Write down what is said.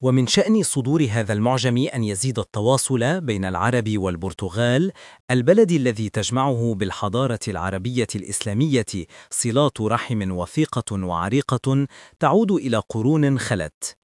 ومن شأن صدور هذا المعجم أن يزيد التواصل بين العرب والبرتغال البلد الذي تجمعه بالحضارة العربية الإسلامية صلات رحم وثيقة وعريقة تعود إلى قرون خلت.